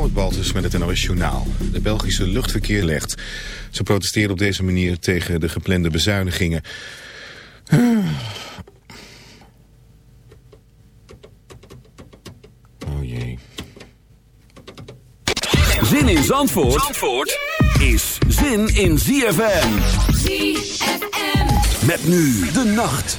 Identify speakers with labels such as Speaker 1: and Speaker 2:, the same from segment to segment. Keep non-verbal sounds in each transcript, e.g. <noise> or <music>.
Speaker 1: Robert Baltus met het NOS Journaal. De Belgische luchtverkeer legt. Ze protesteren op deze manier tegen de geplande bezuinigingen. <sighs> Oh jee.
Speaker 2: Zin in Zandvoort, Zandvoort is zin in ZFM.
Speaker 3: ZFM.
Speaker 2: Met nu de nacht.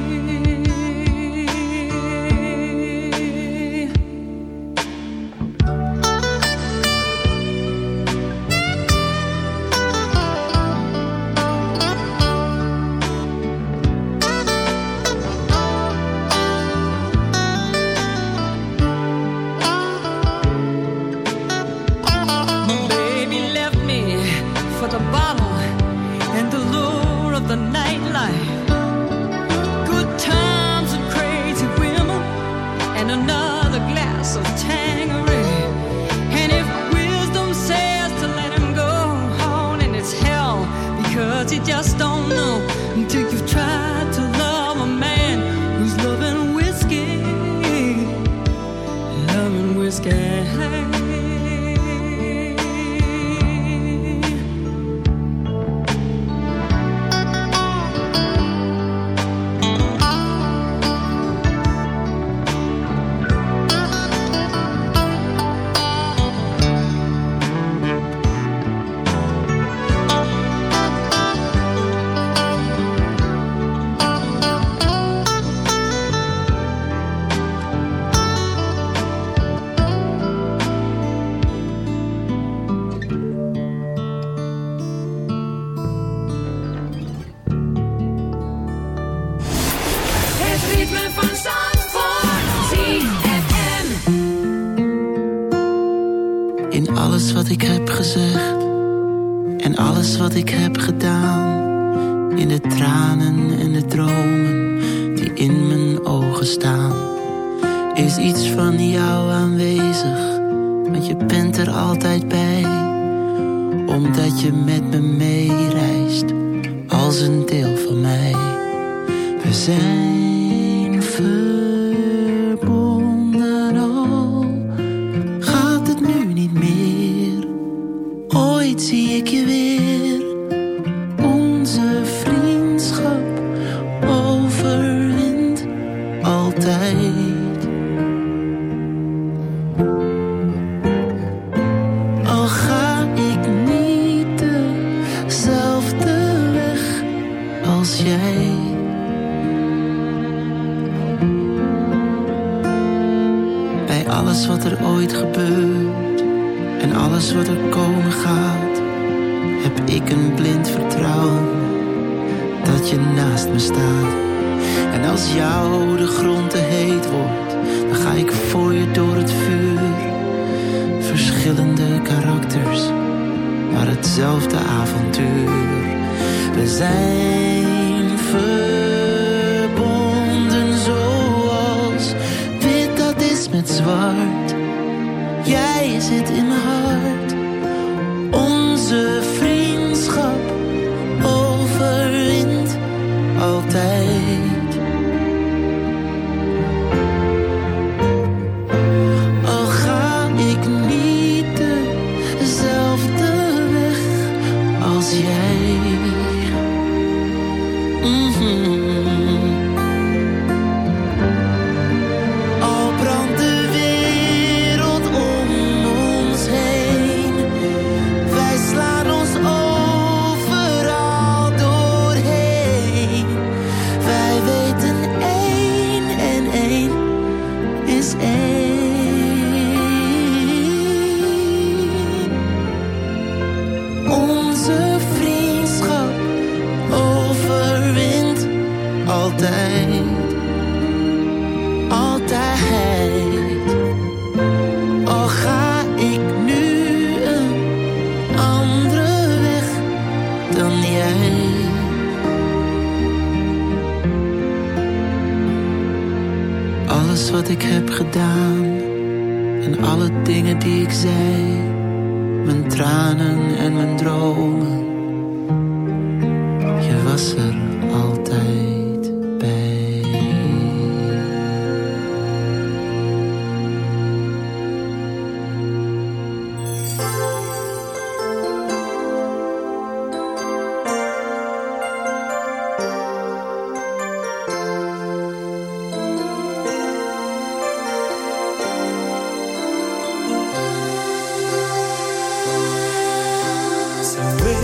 Speaker 4: zit in mijn heart.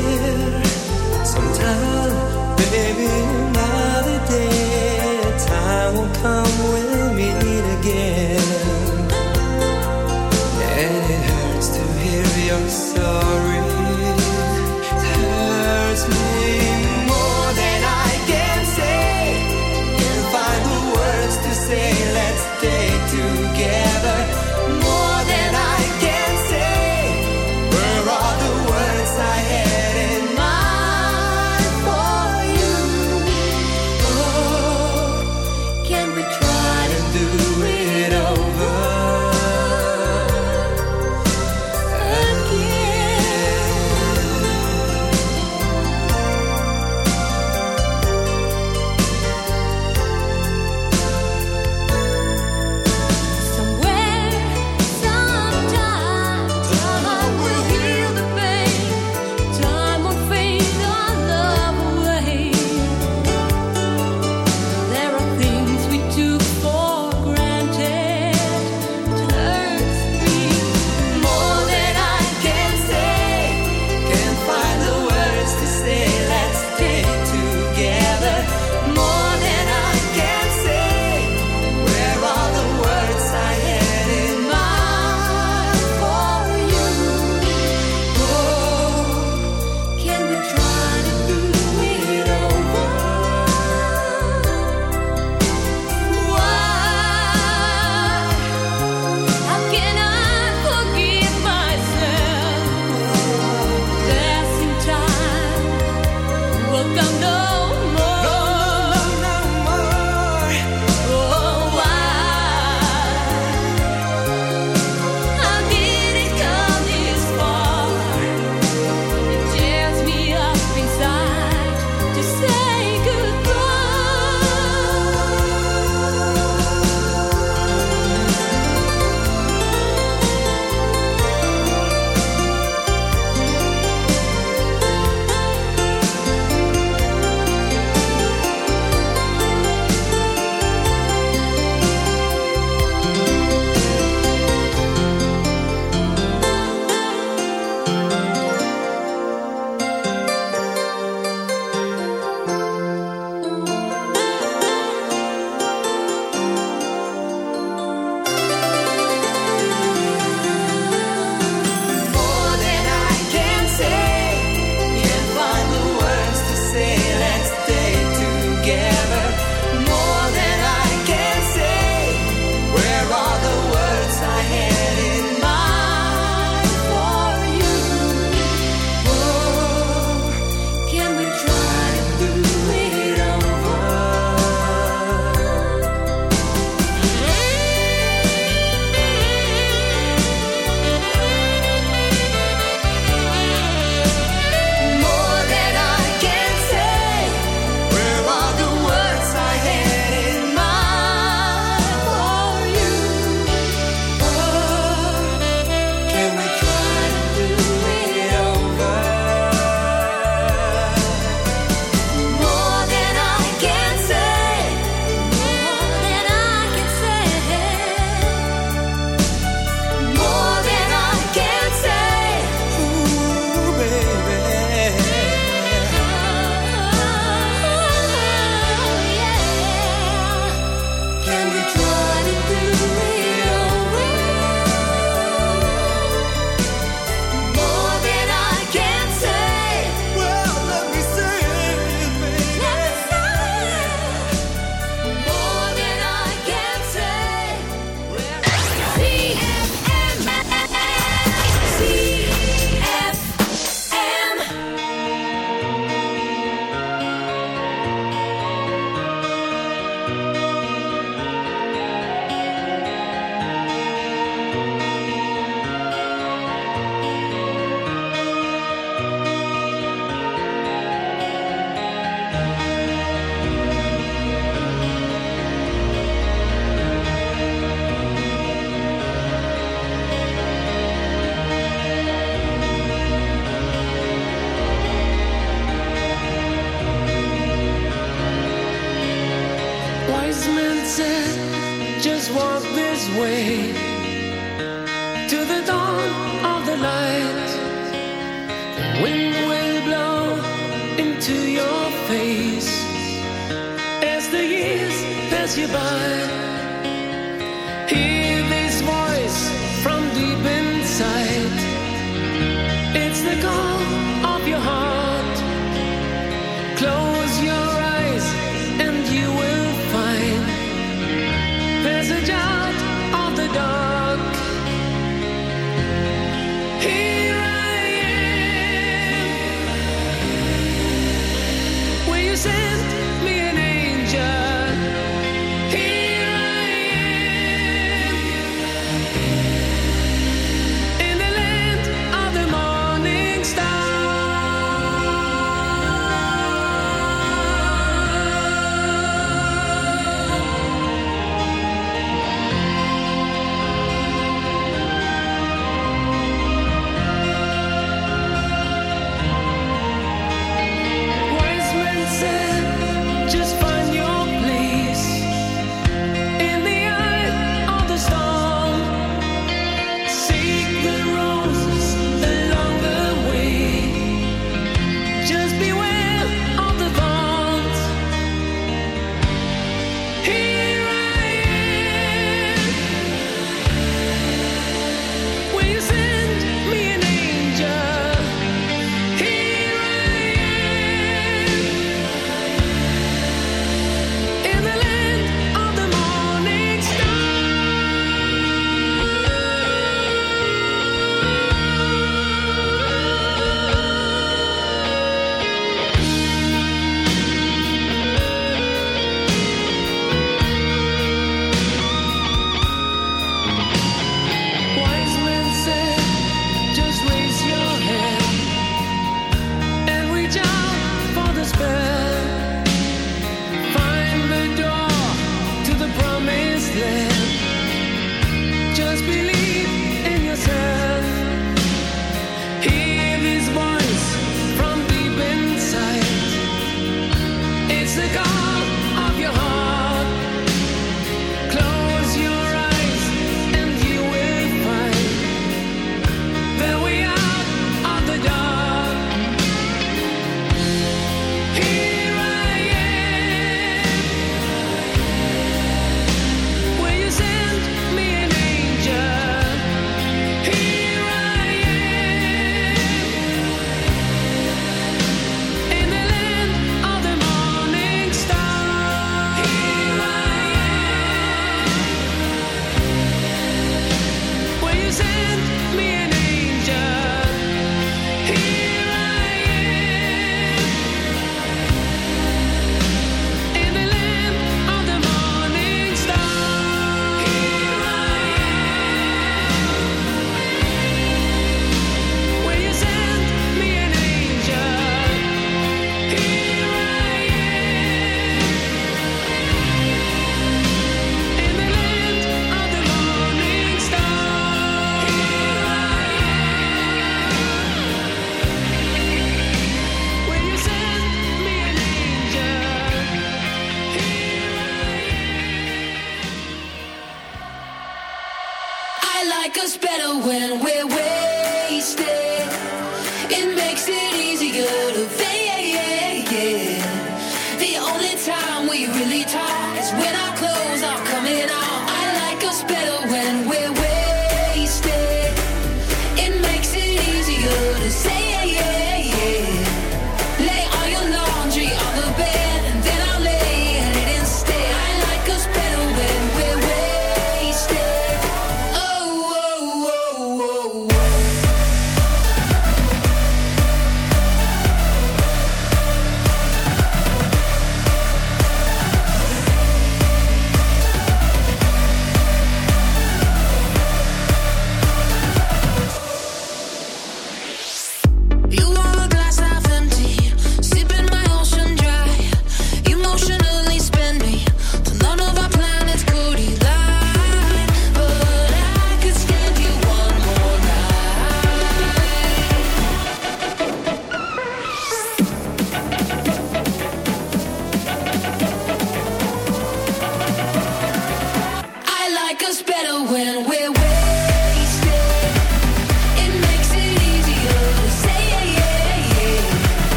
Speaker 5: Somewhere, sometime,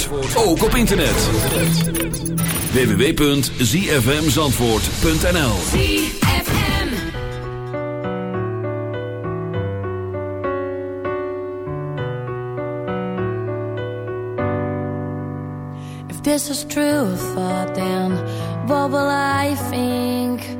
Speaker 2: Zandvoort, ook op internet. www.zfmzandvoort.nl
Speaker 6: If this is true, thought then, what will I think?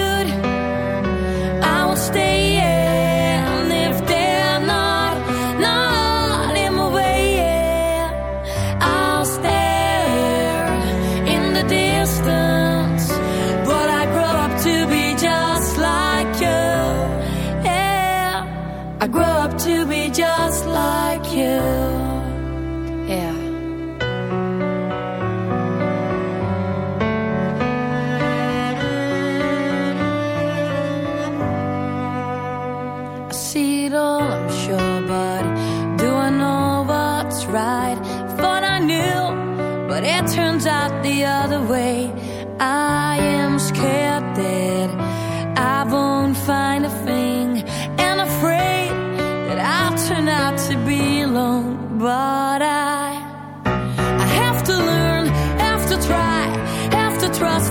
Speaker 6: see it all, I'm sure, but do I know what's right? Thought I knew, but it turns out the other way. I am scared that I won't find a thing, and afraid that I'll turn out to be alone. But I, I have to learn, have to try, have to trust.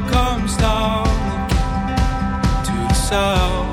Speaker 7: song to the song.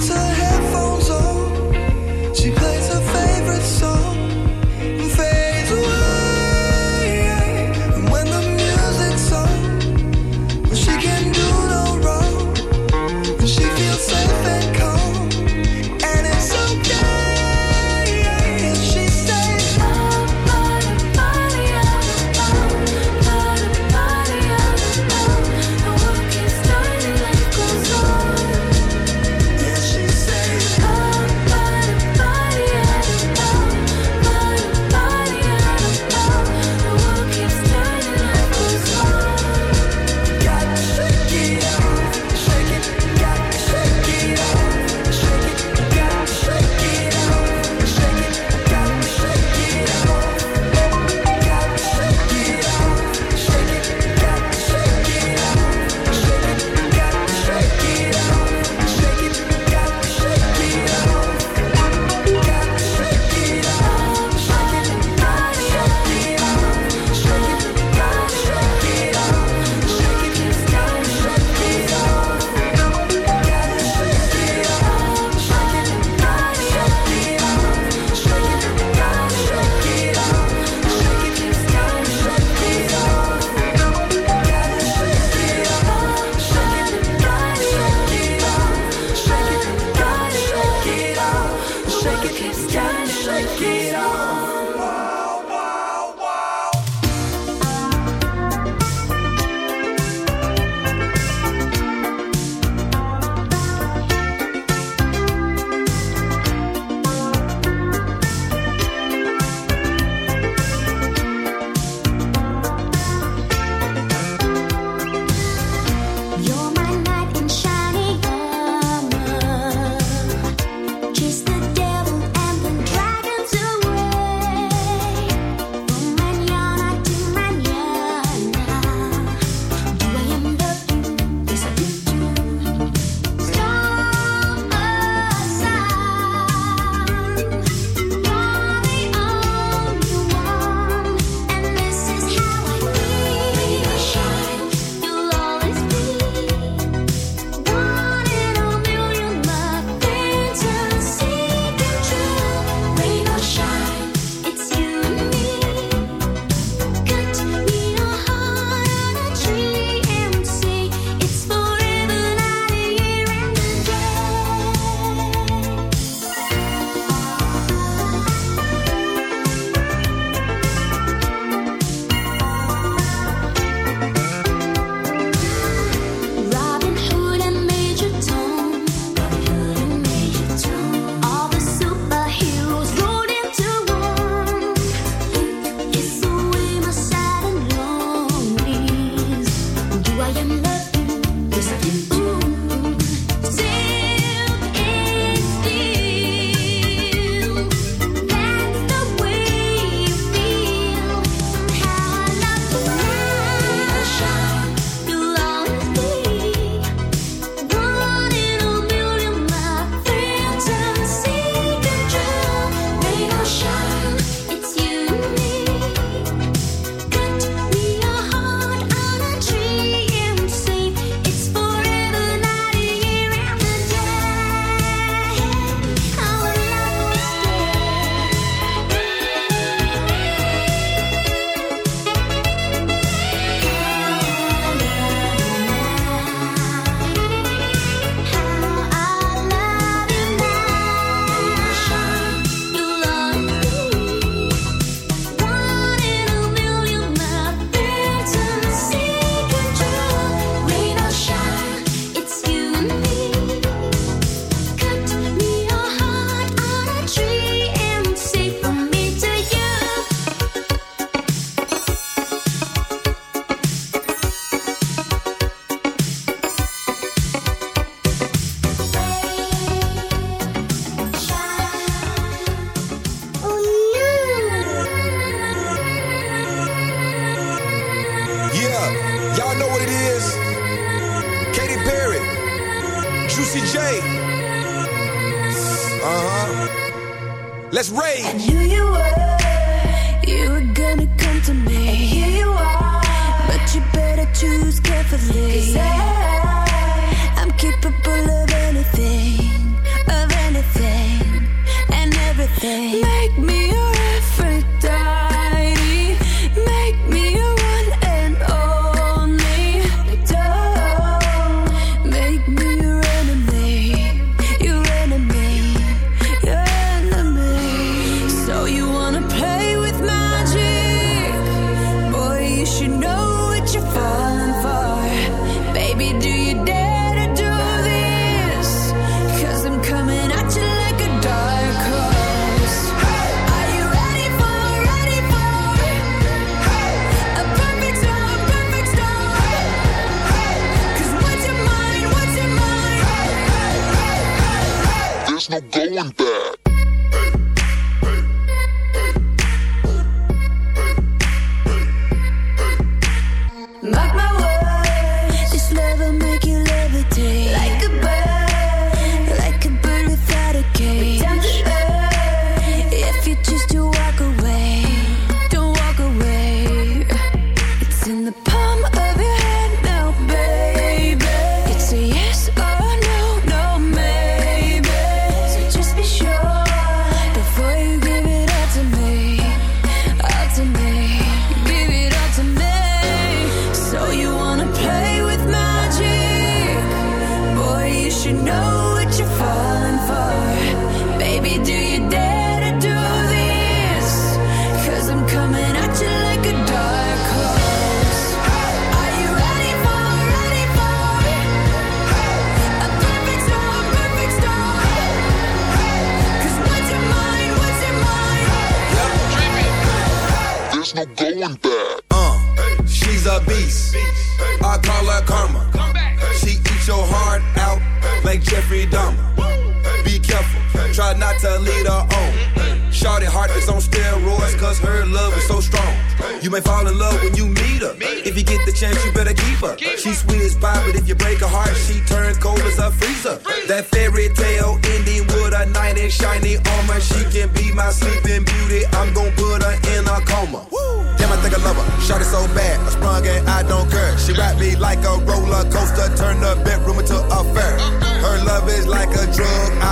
Speaker 7: to
Speaker 8: hell.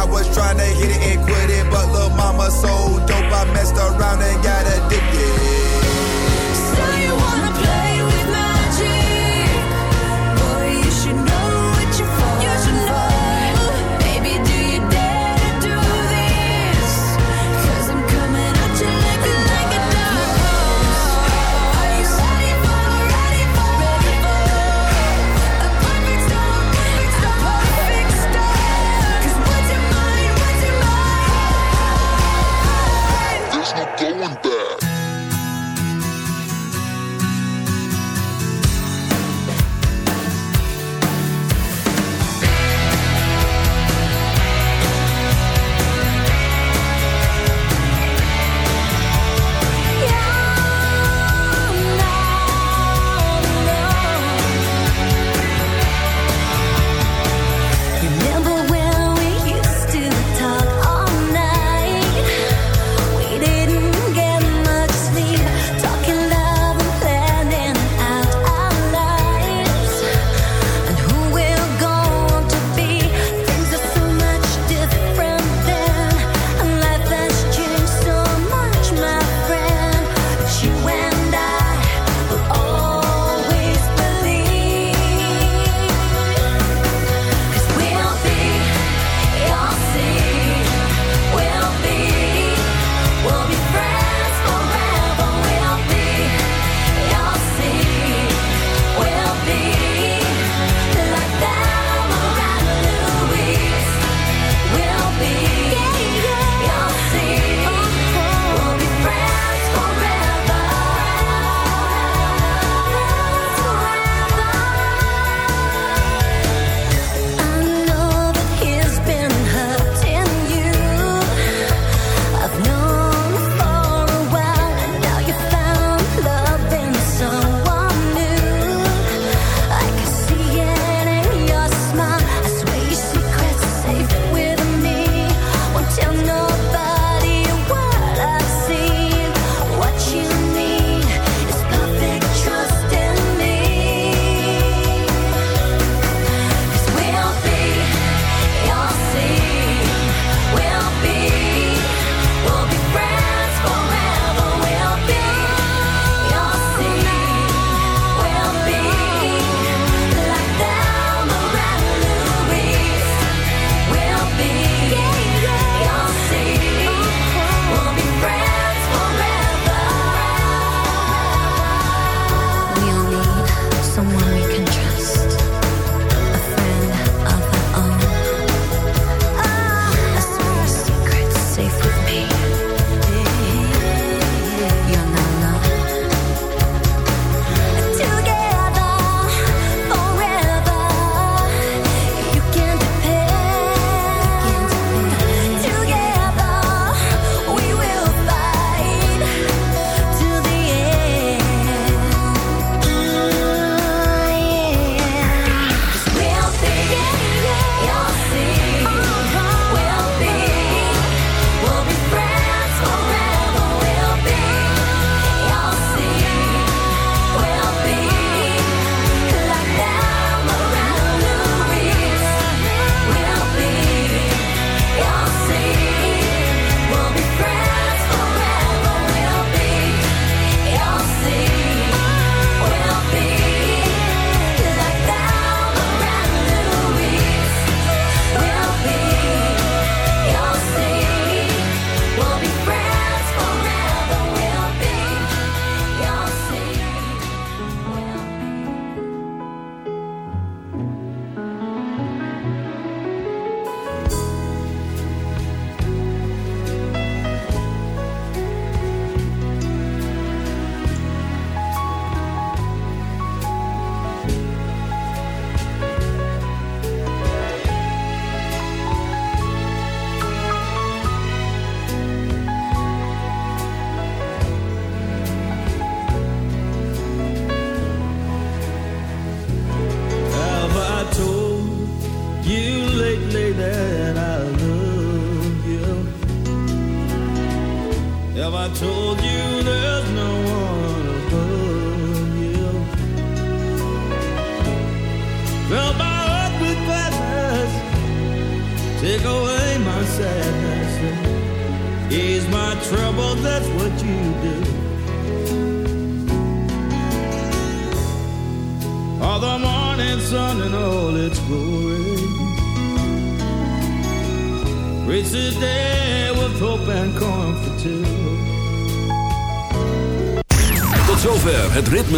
Speaker 8: I was
Speaker 6: trying to hit it and quit it, but little mama so dope, I messed around and got addicted.